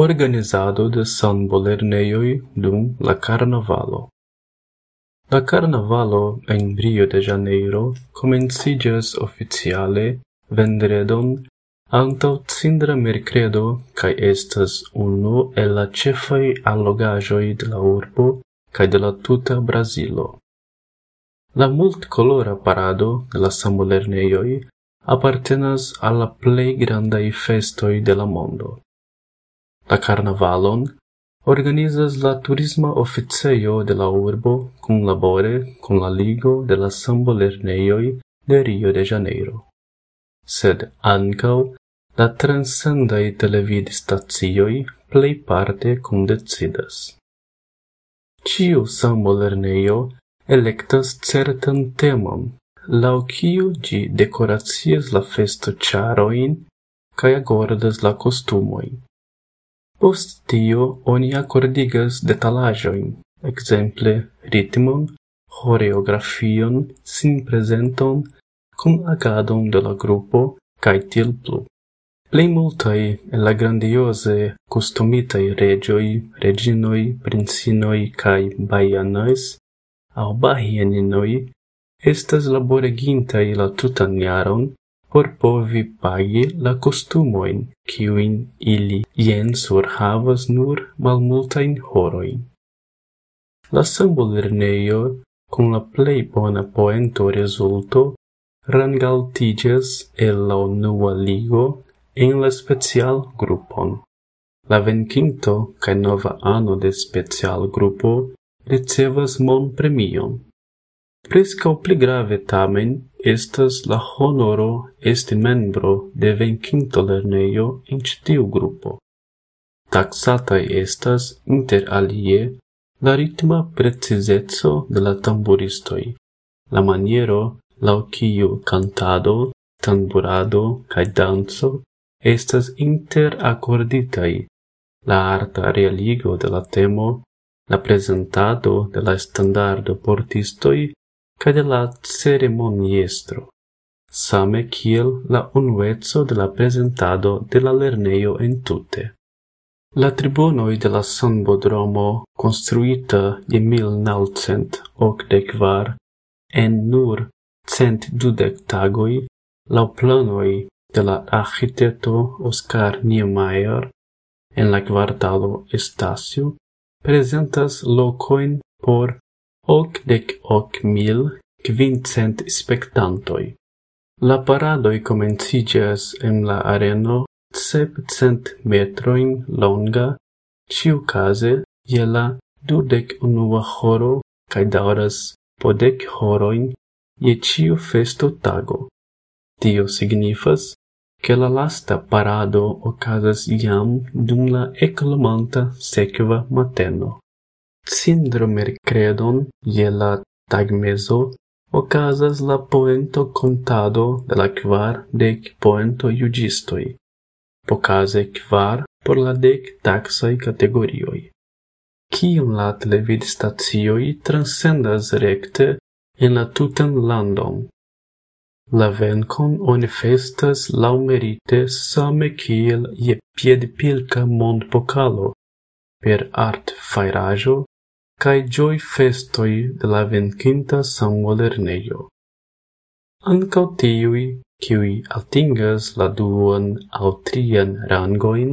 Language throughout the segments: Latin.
organizado de sanbolernejoj dum la carnavalo. La carnavalo en Rio de Janeiro komenciĝas oficiale vendredon antau cindra mercredo cae estas unu el la cefai allogajoi de la urbo cae de la tuta Brasilo. La multcolora parado de la samolernejoj apartenas al la plej festoi de la mondo. La carnavalon organizas la turisma oficejo de la urbo kunlabore kun la Ligo de la Sambolernejoj de Rio de Janeiro. Sed ankaŭ la transcendaj televidstacioj plejparte kundecidas. Ĉiu sambolernejo electas certan temon, lau ciu gi dekoracias la festo charoin, cae agordas la costumoi. Post tio oni accordigas detalajoin, exemple ritmon, choreografion, sin presenton, cum agadon de la grupo cae til plu. Plei multai el la grandiose kostumitaj regioi, reginoi, princinoi, cae baianais, au bahieninoi, estas laboregintai la tutan jaron por povi pagi la costumoin, kiuin ili jen sur havas nur malmultain horoin. La sambolerneio, cum la plei bona poento resulto, rangaltiges el la unua ligo en la special grupon. La venquinto, cae nova ano de special grupo ricevas mon premion. Prescau pli grave tamen estas la honoro esti membro de venkinto lernejo en ĉi tiu grupo. Estas inter alie la ritma precizeco de la tamburistoj, la maniero laŭ kiu kantado, tamburado kaj danco estas interakorditaj, la arta realigo de la temo, la presentado de la standardo portistoj ca de la ceremoniestro, same kiel la unuezzo de la presentado de la lerneio en tute. La tribunoi de la sanbodromo, construita je 1984, en nur cent dudec tagoi, la planoi de la architetto Oscar Niemeyer, en la quartalo Estacio, presentas locoin por ocdec hoc mil quincent spectantoi. La paradoi comencigas en la areno septcent metroin longa, ciu case je la dudec unua horo cae dauras podec horoin je ciu festo tago. Tio signifas che la lasta parado ocasas iam dum la eclomanta sequa mateno. Cindromerkredon je la tagmezo okazas la poento contado de la kvar dek poento-juĝistoj, pokaze kvar por la dek taxai kategorioj, kiun la televidstacioj transcendas recte en la tutan landon. La vencon oni festas laumerite same kiel je piedpilka mondpokalo per art fairajo cae gioi festoi de la vencinta Samuolerneio. Ancao tiui, kiui atingas la duan au trian rangoin,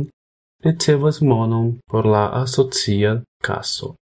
recevas monon por la asocia caso.